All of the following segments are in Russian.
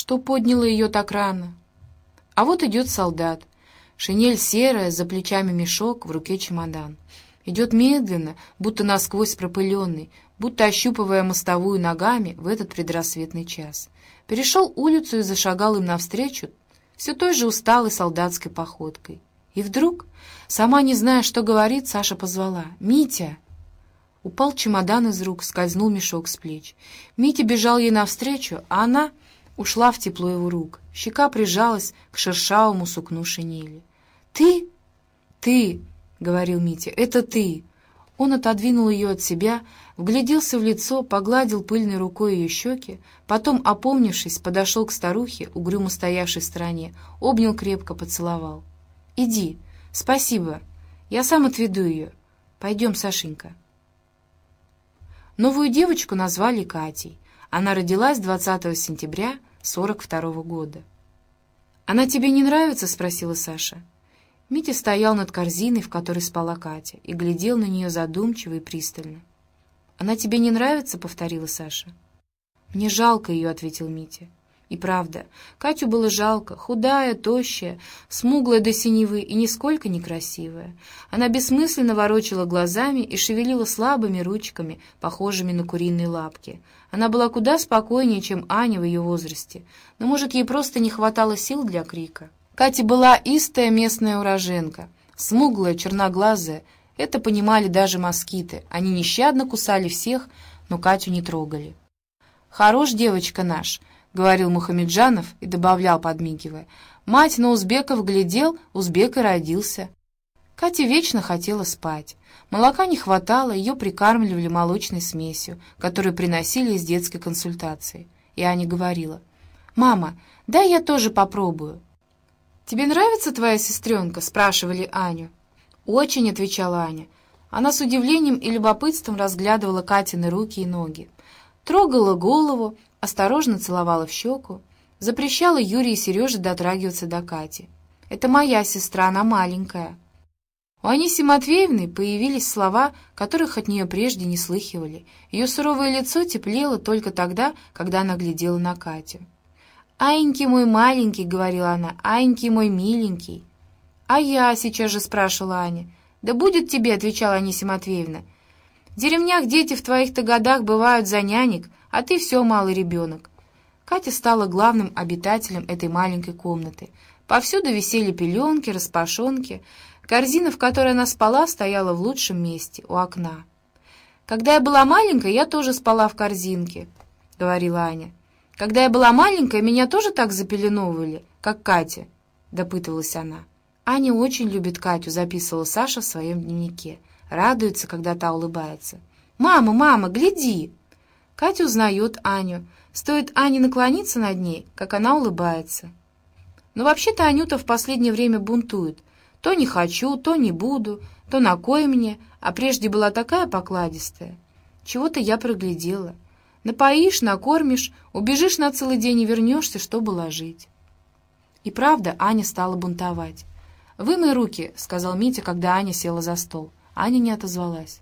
Что подняло ее так рано? А вот идет солдат. Шинель серая, за плечами мешок, в руке чемодан. Идет медленно, будто насквозь пропыленный, будто ощупывая мостовую ногами в этот предрассветный час. Перешел улицу и зашагал им навстречу все той же усталой солдатской походкой. И вдруг, сама не зная, что говорит, Саша позвала «Митя!». Упал чемодан из рук, скользнул мешок с плеч. Митя бежал ей навстречу, а она ушла в тепло его рук. Щека прижалась к шершавому сукну шинели. «Ты? Ты!» — говорил Митя. «Это ты!» Он отодвинул ее от себя, вгляделся в лицо, погладил пыльной рукой ее щеки, потом, опомнившись, подошел к старухе, угрюмо стоявшей в стороне, обнял крепко, поцеловал. «Иди. Спасибо. Я сам отведу ее. Пойдем, Сашенька». Новую девочку назвали Катей. Она родилась 20 сентября 42 -го года. «Она тебе не нравится?» — спросила Саша. Митя стоял над корзиной, в которой спала Катя, и глядел на нее задумчиво и пристально. «Она тебе не нравится?» — повторила Саша. «Мне жалко ее», — ответил Митя. И правда, Катю было жалко, худая, тощая, смуглая до синевы и нисколько некрасивая. Она бессмысленно ворочала глазами и шевелила слабыми ручками, похожими на куриные лапки. Она была куда спокойнее, чем Аня в ее возрасте, но, может, ей просто не хватало сил для крика. Катя была истая местная уроженка, смуглая, черноглазая. Это понимали даже москиты. Они нещадно кусали всех, но Катю не трогали. «Хорош девочка наш», — говорил Мухамеджанов и добавлял, подмигивая. «Мать на узбеков глядел, узбек и родился». Катя вечно хотела спать. Молока не хватало, ее прикармливали молочной смесью, которую приносили из детской консультации. И Аня говорила, «Мама, дай я тоже попробую». «Тебе нравится твоя сестренка?» — спрашивали Аню. «Очень», — отвечала Аня. Она с удивлением и любопытством разглядывала Катины руки и ноги. Трогала голову, осторожно целовала в щеку. Запрещала Юрию и Сереже дотрагиваться до Кати. «Это моя сестра, она маленькая». У Аниси Матвеевны появились слова, которых от нее прежде не слыхивали. Ее суровое лицо теплело только тогда, когда она глядела на Катю. «Аенький мой маленький», — говорила она, — «Аенький мой миленький». «А я?» — сейчас же спрашивала Аня. «Да будет тебе», — отвечала Анисия Матвеевна. «В деревнях дети в твоих-то годах бывают за нянек, а ты все малый ребенок». Катя стала главным обитателем этой маленькой комнаты. Повсюду висели пеленки, распашонки. Корзина, в которой она спала, стояла в лучшем месте, у окна. «Когда я была маленькая, я тоже спала в корзинке», — говорила Аня. Когда я была маленькая, меня тоже так запеленовывали, как Катя?» — допытывалась она. «Аня очень любит Катю», — записывала Саша в своем дневнике. Радуется, когда та улыбается. «Мама, мама, гляди!» Катя узнает Аню. Стоит Ане наклониться над ней, как она улыбается. Но вообще-то Анюта в последнее время бунтует. То не хочу, то не буду, то на кой мне, а прежде была такая покладистая. Чего-то я проглядела. Напоишь, накормишь, убежишь на целый день и вернешься, чтобы ложить. И правда, Аня стала бунтовать. «Вымой руки», — сказал Митя, когда Аня села за стол. Аня не отозвалась.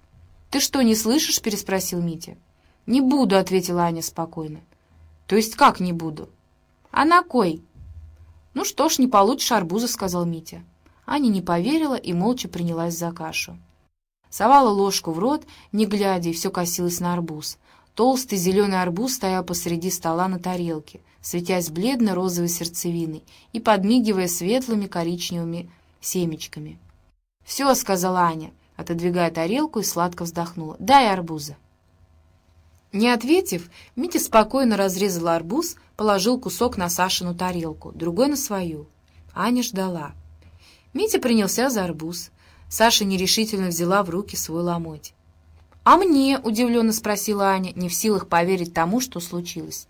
«Ты что, не слышишь?» — переспросил Митя. «Не буду», — ответила Аня спокойно. «То есть как не буду?» «А на кой?» «Ну что ж, не получишь арбуза», — сказал Митя. Аня не поверила и молча принялась за кашу. Совала ложку в рот, не глядя, и все косилась на арбуз. Толстый зеленый арбуз стоял посреди стола на тарелке, светясь бледно-розовой сердцевиной и подмигивая светлыми коричневыми семечками. «Все», — сказала Аня, отодвигая тарелку и сладко вздохнула. «Дай арбуза». Не ответив, Митя спокойно разрезал арбуз, положил кусок на Сашину тарелку, другой на свою. Аня ждала. Митя принялся за арбуз. Саша нерешительно взяла в руки свой ломоть. «А мне?» — удивленно спросила Аня, не в силах поверить тому, что случилось.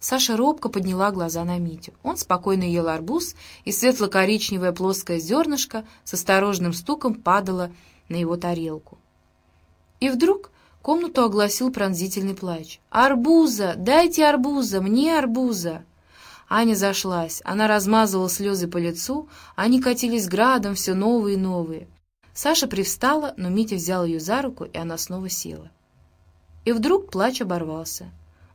Саша робко подняла глаза на Митю. Он спокойно ел арбуз, и светло-коричневое плоское зернышко с осторожным стуком падало на его тарелку. И вдруг комнату огласил пронзительный плач. «Арбуза! Дайте арбуза! Мне арбуза!» Аня зашлась. Она размазывала слезы по лицу, они катились градом все новые и новые. Саша привстала, но Митя взял ее за руку, и она снова села. И вдруг плач оборвался.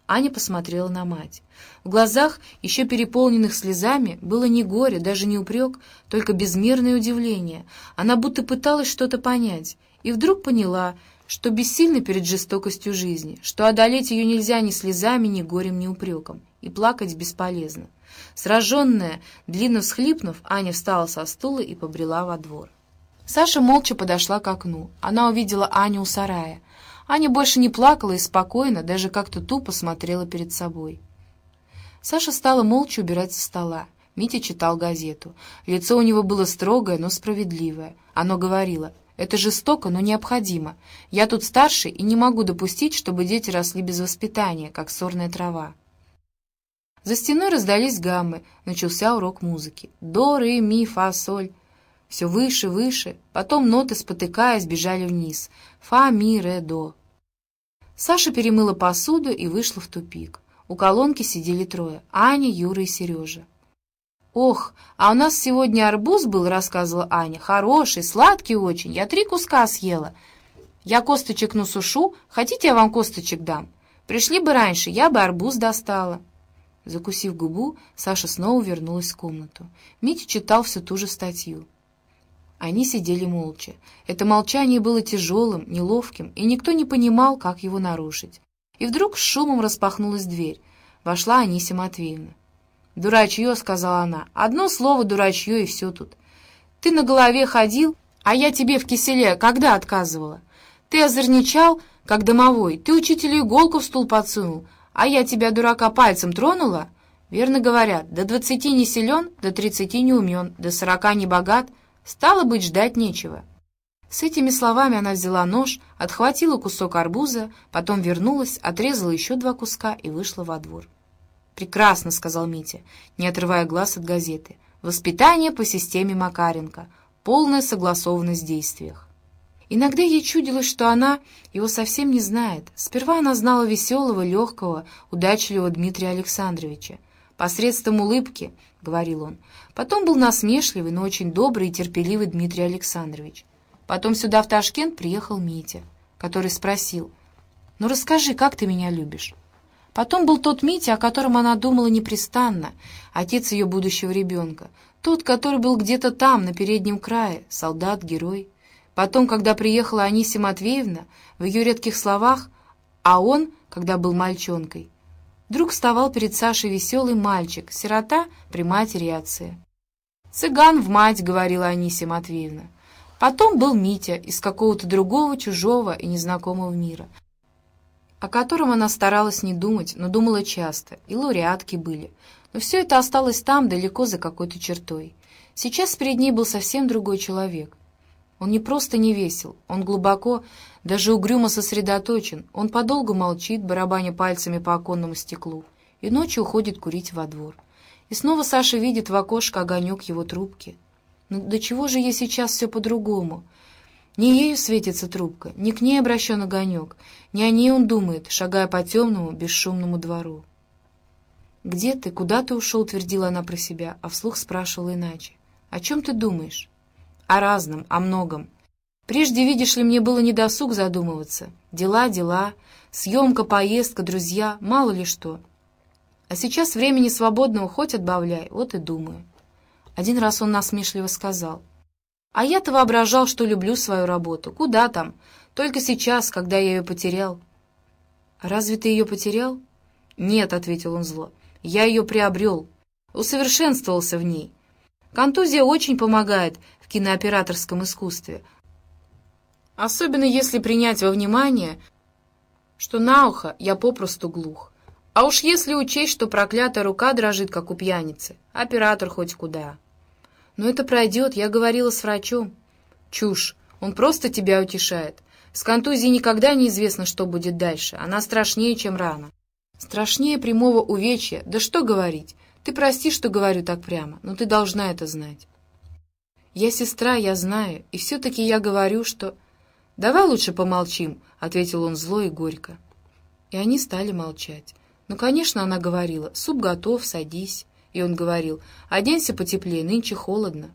Аня посмотрела на мать. В глазах, еще переполненных слезами, было не горе, даже не упрек, только безмерное удивление. Она будто пыталась что-то понять, и вдруг поняла, что бессильна перед жестокостью жизни, что одолеть ее нельзя ни слезами, ни горем, ни упреком, и плакать бесполезно. Сраженная, длинно всхлипнув, Аня встала со стула и побрела во двор. Саша молча подошла к окну. Она увидела Аню у сарая. Аня больше не плакала и спокойно, даже как-то тупо смотрела перед собой. Саша стала молча убирать со стола. Митя читал газету. Лицо у него было строгое, но справедливое. Оно говорило, «Это жестоко, но необходимо. Я тут старший и не могу допустить, чтобы дети росли без воспитания, как сорная трава». За стеной раздались гаммы. Начался урок музыки. До, ре, ми, фа, соль. Все выше, выше. Потом ноты, спотыкаясь, бежали вниз. Фа, ми, ре, до. Саша перемыла посуду и вышла в тупик. У колонки сидели трое — Аня, Юра и Сережа. «Ох, а у нас сегодня арбуз был», — рассказывала Аня. «Хороший, сладкий очень. Я три куска съела. Я косточек насушу. Хотите, я вам косточек дам? Пришли бы раньше, я бы арбуз достала». Закусив губу, Саша снова вернулась в комнату. Митя читал всю ту же статью. Они сидели молча. Это молчание было тяжелым, неловким, и никто не понимал, как его нарушить. И вдруг с шумом распахнулась дверь. Вошла Анисия Матвеевна. «Дурачье», — сказала она, — «одно слово дурачье, и все тут. Ты на голове ходил, а я тебе в киселе когда отказывала? Ты озорничал, как домовой, ты учителю иголку в стул подсунул, а я тебя, дурака, пальцем тронула? Верно говорят, до двадцати не силен, до тридцати не умен, до сорока не богат — Стало быть, ждать нечего. С этими словами она взяла нож, отхватила кусок арбуза, потом вернулась, отрезала еще два куска и вышла во двор. «Прекрасно», — сказал Митя, не отрывая глаз от газеты. «Воспитание по системе Макаренко. Полная согласованность в действиях». Иногда ей чудилось, что она его совсем не знает. Сперва она знала веселого, легкого, удачливого Дмитрия Александровича. Посредством улыбки, — говорил он, Потом был насмешливый, но очень добрый и терпеливый Дмитрий Александрович. Потом сюда, в Ташкент, приехал Митя, который спросил, «Ну расскажи, как ты меня любишь?» Потом был тот Митя, о котором она думала непрестанно, отец ее будущего ребенка, тот, который был где-то там, на переднем крае, солдат, герой. Потом, когда приехала Анисия Матвеевна, в ее редких словах, а он, когда был мальчонкой, вдруг вставал перед Сашей веселый мальчик, сирота при матери отце. «Цыган в мать», — говорила Анисия Матвеевна. Потом был Митя из какого-то другого, чужого и незнакомого мира, о котором она старалась не думать, но думала часто, и лауреатки были. Но все это осталось там, далеко за какой-то чертой. Сейчас перед ней был совсем другой человек. Он не просто не весел, он глубоко, даже угрюмо сосредоточен, он подолгу молчит, барабаня пальцами по оконному стеклу, и ночью уходит курить во двор. И снова Саша видит в окошко огонек его трубки. Но «Ну, до чего же ей сейчас все по-другому? Не ею светится трубка, не к ней обращен огонек, не о ней он думает, шагая по темному, бесшумному двору. «Где ты? Куда ты ушел?» — твердила она про себя, а вслух спрашивала иначе. «О чем ты думаешь?» «О разном, о многом. Прежде, видишь ли, мне было недосуг задумываться. Дела, дела, съемка, поездка, друзья, мало ли что». А сейчас времени свободного хоть отбавляй, вот и думаю. Один раз он насмешливо сказал. А я-то воображал, что люблю свою работу. Куда там? Только сейчас, когда я ее потерял. «Разве ты ее потерял?» «Нет», — ответил он зло. «Я ее приобрел. Усовершенствовался в ней. Контузия очень помогает в кинооператорском искусстве. Особенно если принять во внимание, что на ухо я попросту глух. А уж если учесть, что проклятая рука дрожит, как у пьяницы, оператор хоть куда. Но это пройдет, я говорила с врачом. Чушь, он просто тебя утешает. С контузией никогда неизвестно, что будет дальше. Она страшнее, чем рана. Страшнее прямого увечья. Да что говорить. Ты прости, что говорю так прямо, но ты должна это знать. Я сестра, я знаю, и все-таки я говорю, что... «Давай лучше помолчим», — ответил он зло и горько. И они стали молчать. Ну, конечно, она говорила, суп готов, садись. И он говорил, оденься потеплее, нынче холодно.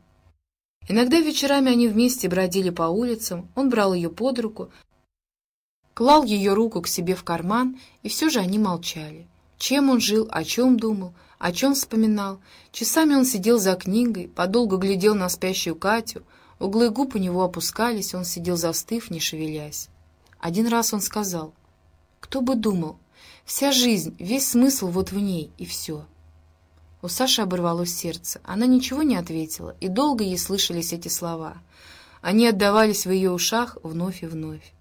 Иногда вечерами они вместе бродили по улицам, он брал ее под руку, клал ее руку к себе в карман, и все же они молчали. Чем он жил, о чем думал, о чем вспоминал. Часами он сидел за книгой, подолгу глядел на спящую Катю, углы губ у него опускались, он сидел застыв, не шевелясь. Один раз он сказал, «Кто бы думал, вся жизнь, весь смысл вот в ней, и все». У Саши оборвалось сердце. Она ничего не ответила, и долго ей слышались эти слова. Они отдавались в ее ушах вновь и вновь.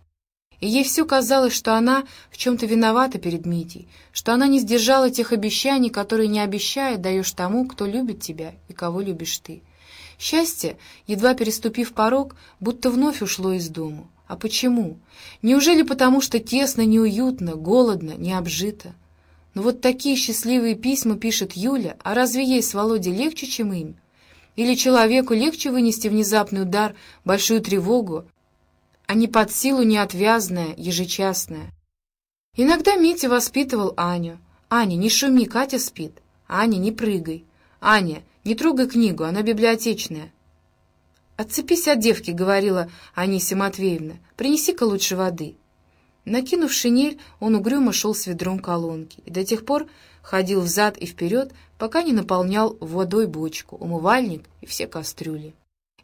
И ей все казалось, что она в чем-то виновата перед Митей, что она не сдержала тех обещаний, которые, не обещая, даешь тому, кто любит тебя и кого любишь ты. Счастье, едва переступив порог, будто вновь ушло из дому. А почему? Неужели потому, что тесно, неуютно, голодно, не обжито? Но вот такие счастливые письма пишет Юля, а разве ей с Володей легче, чем им? Или человеку легче вынести внезапный удар, большую тревогу, а не под силу неотвязная, ежечасная. Иногда Митя воспитывал Аню. «Аня, не шуми, Катя спит. Аня, не прыгай. Аня, не трогай книгу, она библиотечная». «Отцепись от девки», — говорила Анисия Матвеевна. «Принеси-ка лучше воды». Накинув шинель, он угрюмо шел с ведром колонки и до тех пор ходил взад и вперед, пока не наполнял водой бочку, умывальник и все кастрюли.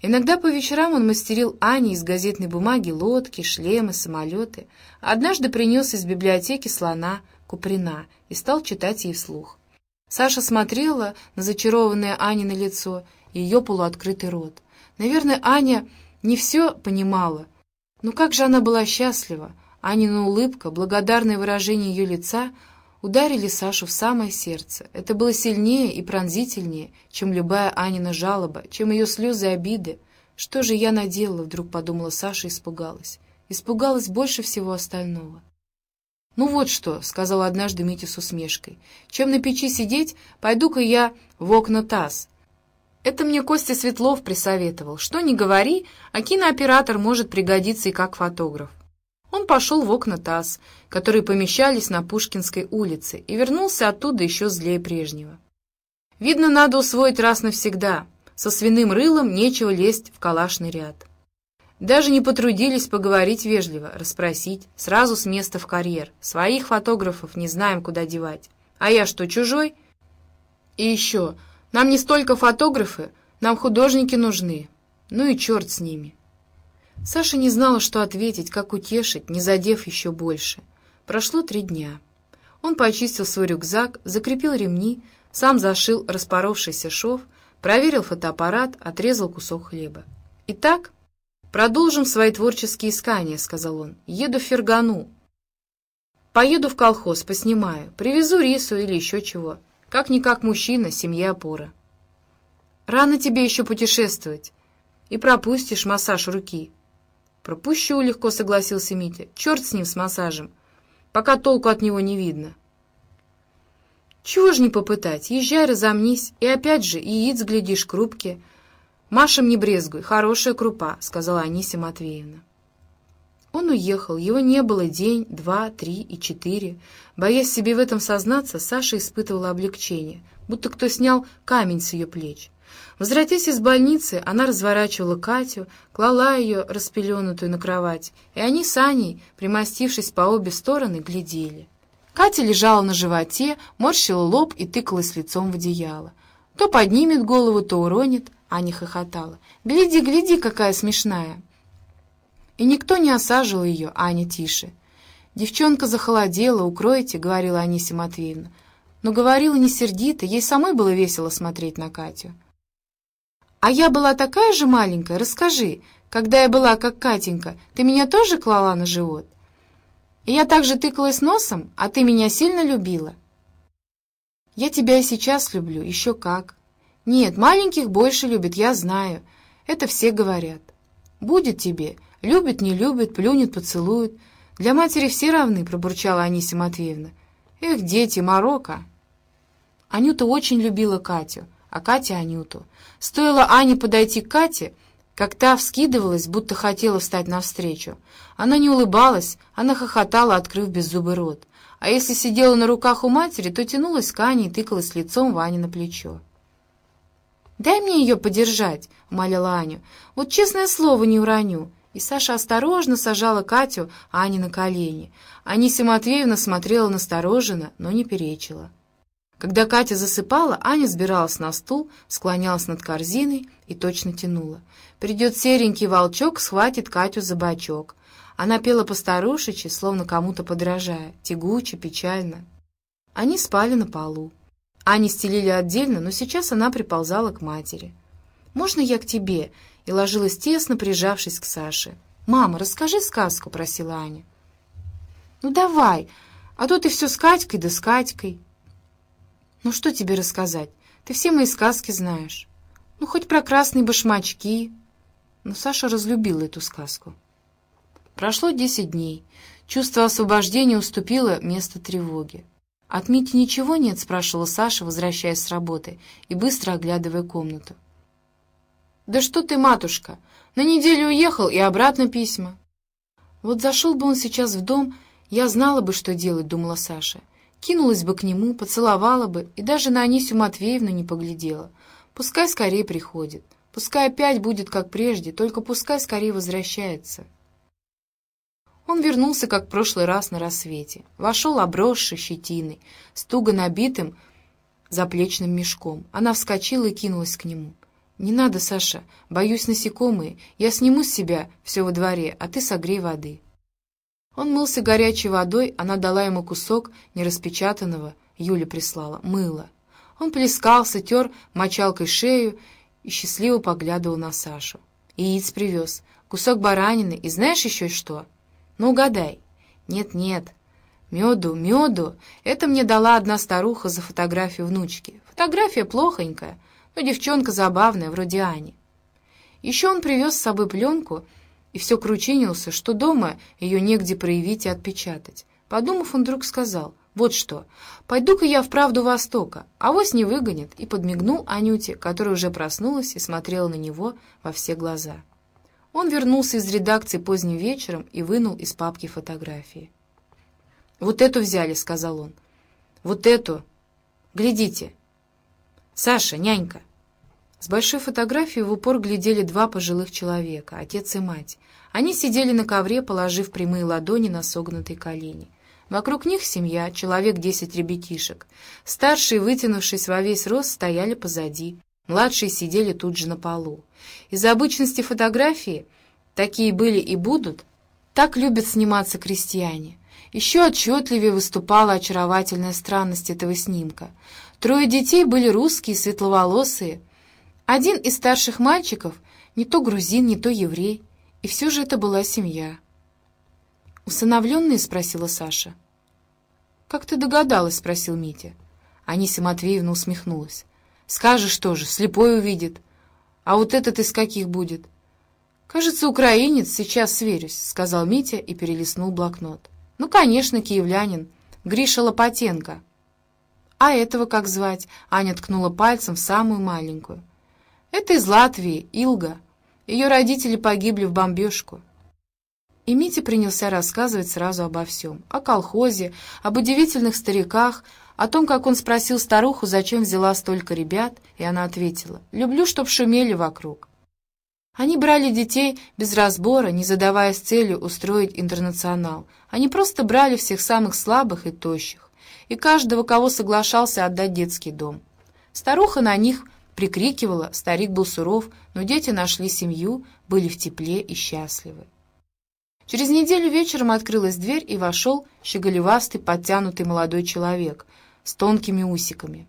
Иногда по вечерам он мастерил Ане из газетной бумаги лодки, шлемы, самолеты. Однажды принес из библиотеки слона Куприна и стал читать ей вслух. Саша смотрела на зачарованное Ани на лицо и ее полуоткрытый рот. Наверное, Аня не все понимала, но как же она была счастлива. Анина улыбка, благодарное выражение ее лица — ударили Сашу в самое сердце. Это было сильнее и пронзительнее, чем любая Анина жалоба, чем ее слезы и обиды. «Что же я наделала?» — вдруг подумала Саша и испугалась. Испугалась больше всего остального. «Ну вот что», — сказала однажды Митя с усмешкой. «Чем на печи сидеть, пойду-ка я в окна таз. Это мне Костя Светлов присоветовал. Что не говори, а кинооператор может пригодиться и как фотограф. Он пошел в окна ТАСС, которые помещались на Пушкинской улице, и вернулся оттуда еще злее прежнего. Видно, надо усвоить раз навсегда. Со свиным рылом нечего лезть в калашный ряд. Даже не потрудились поговорить вежливо, расспросить, сразу с места в карьер. Своих фотографов не знаем, куда девать. А я что, чужой? И еще, нам не столько фотографы, нам художники нужны. Ну и черт с ними. Саша не знала, что ответить, как утешить, не задев еще больше. Прошло три дня. Он почистил свой рюкзак, закрепил ремни, сам зашил распоровшийся шов, проверил фотоаппарат, отрезал кусок хлеба. «Итак, продолжим свои творческие искания», — сказал он. «Еду в Фергану. Поеду в колхоз, поснимаю, привезу рису или еще чего. Как-никак мужчина, семья опора». «Рано тебе еще путешествовать. И пропустишь массаж руки». «Пропущу», — легко согласился Митя. «Черт с ним, с массажем. Пока толку от него не видно». «Чего ж не попытать? Езжай, разомнись. И опять же, яиц, глядишь, крупки. Машем не брезгуй, хорошая крупа», — сказала Анисия Матвеевна. Он уехал, его не было день, два, три и четыре. Боясь себе в этом сознаться, Саша испытывала облегчение, будто кто снял камень с ее плеч. Возвратясь из больницы, она разворачивала Катю, клала ее, распеленутую на кровать, и они с Аней, примостившись по обе стороны, глядели. Катя лежала на животе, морщила лоб и тыкалась лицом в одеяло. То поднимет голову, то уронит, Аня хохотала. «Гляди, гляди, какая смешная!» И никто не осаживал ее, Аня тише. «Девчонка захолодела, укройте», — говорила Анисия Матвеевна. Но говорила не сердито, ей самой было весело смотреть на Катю. «А я была такая же маленькая? Расскажи, когда я была как Катенька, ты меня тоже клала на живот? Я также тыкалась носом, а ты меня сильно любила?» «Я тебя и сейчас люблю, еще как. Нет, маленьких больше любят, я знаю. Это все говорят. Будет тебе. Любит, не любит, плюнет, поцелует. Для матери все равны», — пробурчала Анисия Матвеевна. «Эх, дети, морока!» Анюта очень любила Катю, а Катя — Анюту. Стоило Ане подойти к Кате, как та вскидывалась, будто хотела встать навстречу. Она не улыбалась, она хохотала, открыв беззубый рот. А если сидела на руках у матери, то тянулась к Ане и тыкалась лицом Ване на плечо. «Дай мне ее подержать», — умоляла Аню. «Вот честное слово не уроню. И Саша осторожно сажала Катю Ане на колени. Анисия Матвеевна смотрела настороженно, но не перечила. Когда Катя засыпала, Аня сбиралась на стул, склонялась над корзиной и точно тянула. Придет серенький волчок, схватит Катю за бочок. Она пела по-старушечи, словно кому-то подражая, тягуче, печально. Они спали на полу. Ани стелили отдельно, но сейчас она приползала к матери. «Можно я к тебе?» и ложилась тесно, прижавшись к Саше. «Мама, расскажи сказку», — просила Аня. «Ну давай, а то ты все с Катькой да с Катькой». «Ну что тебе рассказать? Ты все мои сказки знаешь. Ну, хоть про красные башмачки». Но Саша разлюбила эту сказку. Прошло десять дней. Чувство освобождения уступило место тревоги. «От Мити ничего нет?» — спрашивала Саша, возвращаясь с работы и быстро оглядывая комнату. «Да что ты, матушка! На неделю уехал и обратно письма!» «Вот зашел бы он сейчас в дом, я знала бы, что делать», — думала Саша. Кинулась бы к нему, поцеловала бы и даже на Анисю Матвеевну не поглядела. Пускай скорее приходит, пускай опять будет как прежде, только пускай скорее возвращается. Он вернулся, как в прошлый раз на рассвете. Вошел обросший щетиной, с туго набитым заплечным мешком. Она вскочила и кинулась к нему. «Не надо, Саша, боюсь насекомые. Я сниму с себя все во дворе, а ты согрей воды». Он мылся горячей водой, она дала ему кусок нераспечатанного, Юля прислала, мыла. Он плескался, тер мочалкой шею и счастливо поглядывал на Сашу. Яиц привез, кусок баранины и знаешь еще что? Ну, угадай. Нет-нет. Меду, меду. Это мне дала одна старуха за фотографию внучки. Фотография плохонькая, но девчонка забавная, вроде Ани. Еще он привез с собой пленку и все кручинился, что дома ее негде проявить и отпечатать. Подумав, он вдруг сказал, «Вот что, пойду-ка я вправду Востока, а вось не выгонят», и подмигнул Анюте, которая уже проснулась и смотрела на него во все глаза. Он вернулся из редакции поздним вечером и вынул из папки фотографии. «Вот эту взяли», — сказал он. «Вот эту. Глядите. Саша, нянька». С большой фотографией в упор глядели два пожилых человека, отец и мать. Они сидели на ковре, положив прямые ладони на согнутые колени. Вокруг них семья, человек десять ребятишек. Старшие, вытянувшись во весь рост, стояли позади. Младшие сидели тут же на полу. Из-за обычности фотографии, такие были и будут, так любят сниматься крестьяне. Еще отчетливее выступала очаровательная странность этого снимка. Трое детей были русские, светловолосые, один из старших мальчиков не то грузин, не то еврей, и все же это была семья. «Усыновленные?» — спросила Саша. «Как ты догадалась?» — спросил Митя. Анися Матвеевна усмехнулась. «Скажешь тоже, слепой увидит. А вот этот из каких будет?» «Кажется, украинец, сейчас сверюсь», — сказал Митя и перелистнул блокнот. «Ну, конечно, киевлянин. Гриша Лопатенко». «А этого как звать?» — Аня ткнула пальцем в самую маленькую. Это из Латвии, Илга. Ее родители погибли в бомбежку. И Митя принялся рассказывать сразу обо всем. О колхозе, об удивительных стариках, о том, как он спросил старуху, зачем взяла столько ребят, и она ответила, «Люблю, чтоб шумели вокруг». Они брали детей без разбора, не задаваясь целью устроить интернационал. Они просто брали всех самых слабых и тощих, и каждого, кого соглашался отдать детский дом. Старуха на них прикрикивала, старик был суров, но дети нашли семью, были в тепле и счастливы. Через неделю вечером открылась дверь, и вошел щеголевастый, подтянутый молодой человек с тонкими усиками.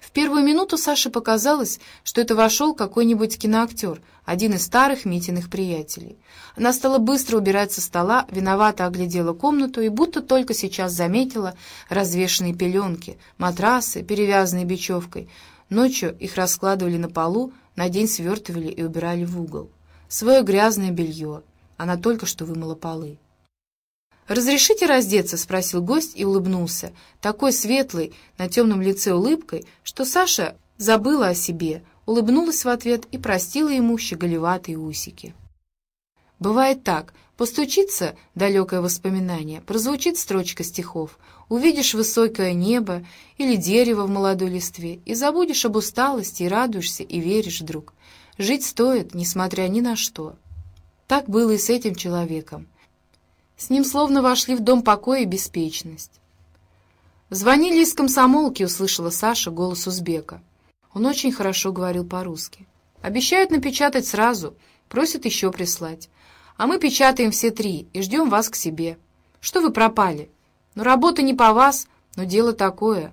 В первую минуту Саше показалось, что это вошел какой-нибудь киноактер, один из старых Митиных приятелей. Она стала быстро убирать со стола, виновато оглядела комнату и будто только сейчас заметила развешанные пеленки, матрасы, перевязанные бечевкой, Ночью их раскладывали на полу, на день свертывали и убирали в угол. Свое грязное белье. Она только что вымыла полы. «Разрешите раздеться?» — спросил гость и улыбнулся, такой светлой, на темном лице улыбкой, что Саша забыла о себе, улыбнулась в ответ и простила ему щеголеватые усики. Бывает так, постучится далекое воспоминание, прозвучит строчка стихов, увидишь высокое небо или дерево в молодой листве, и забудешь об усталости, и радуешься, и веришь вдруг. Жить стоит, несмотря ни на что. Так было и с этим человеком. С ним словно вошли в дом покоя и беспечность. «Звонили из комсомолки», — услышала Саша голос узбека. Он очень хорошо говорил по-русски. «Обещают напечатать сразу, просят еще прислать. А мы печатаем все три и ждем вас к себе. Что вы пропали? Ну, работа не по вас, но дело такое».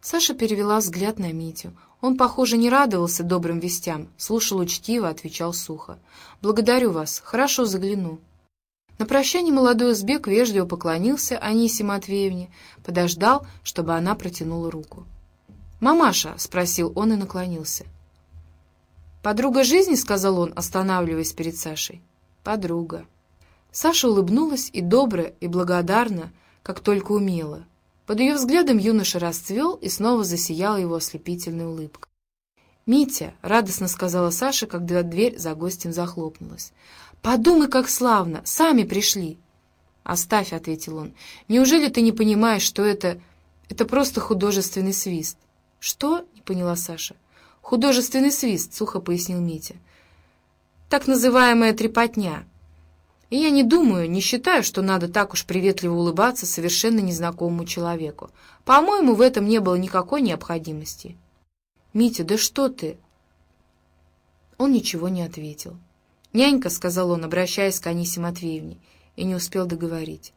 Саша перевела взгляд на Митю. Он, похоже, не радовался добрым вестям, слушал учтиво, отвечал сухо. «Благодарю вас, хорошо загляну». На прощание молодой узбек вежливо поклонился Анисе Матвеевне, подождал, чтобы она протянула руку. «Мамаша?» — спросил он и наклонился. «Подруга жизни?» — сказал он, останавливаясь перед Сашей. «Подруга». Саша улыбнулась и добро, и благодарно, как только умела. Под ее взглядом юноша расцвел и снова засияла его ослепительная улыбка. «Митя!» — радостно сказала Саша, когда дверь за гостем захлопнулась. «Подумай, как славно! Сами пришли!» «Оставь», — ответил он. «Неужели ты не понимаешь, что это... это просто художественный свист?» «Что?» — не поняла Саша. «Художественный свист», — сухо пояснил Митя. «Так называемая трепотня. И я не думаю, не считаю, что надо так уж приветливо улыбаться совершенно незнакомому человеку. По-моему, в этом не было никакой необходимости». «Митя, да что ты?» Он ничего не ответил. «Нянька», — сказал он, обращаясь к Анисе Матвеевне, и не успел договорить.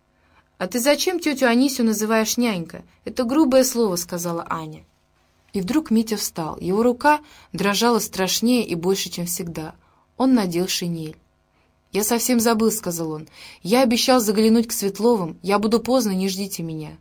«А ты зачем тетю Анисю называешь нянька? Это грубое слово», — сказала Аня. И вдруг Митя встал. Его рука дрожала страшнее и больше, чем всегда. Он надел шинель. «Я совсем забыл», — сказал он. «Я обещал заглянуть к Светловым. Я буду поздно, не ждите меня».